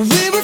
We were